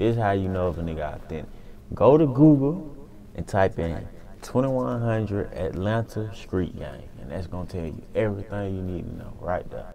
This is how you know if a nigga authentic. Go to Google and type in 2100 Atlanta Street Gang, and that's gonna tell you everything you need to know right there.